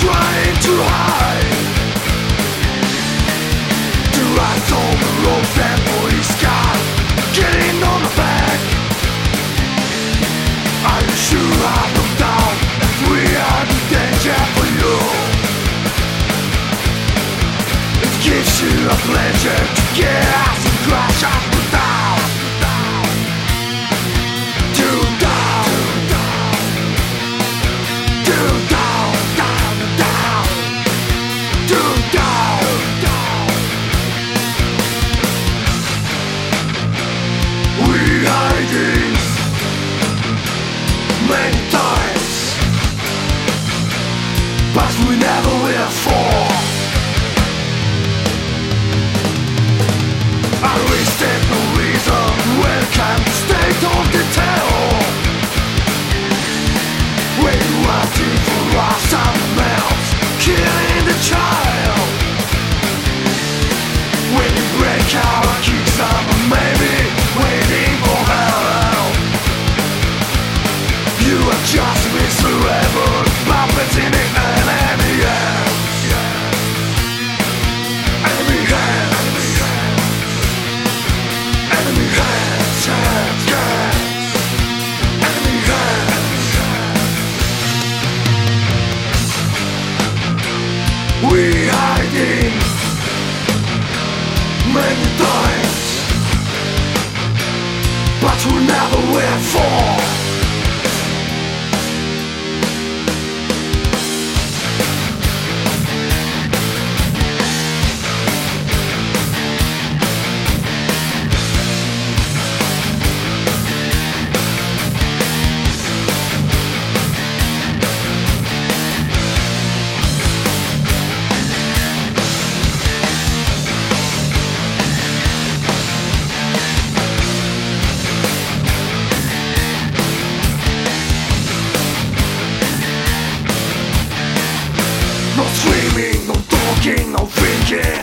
trying to hide. The rise of the road fanboys got Getting on the back. Are you sure I'm not down? We are the danger for you? It gives you a pleasure what we'll never wait for. thinking, no thinking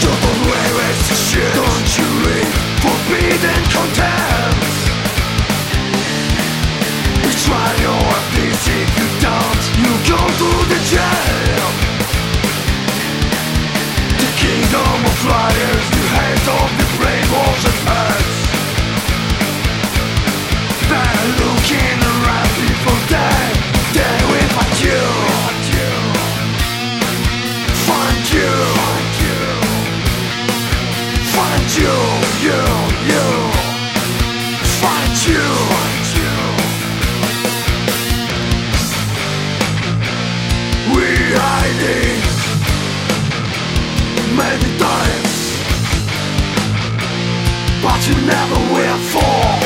Double lyrics, shit. Don't you leave forbidden content. but you never will fall.